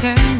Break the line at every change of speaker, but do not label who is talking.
turn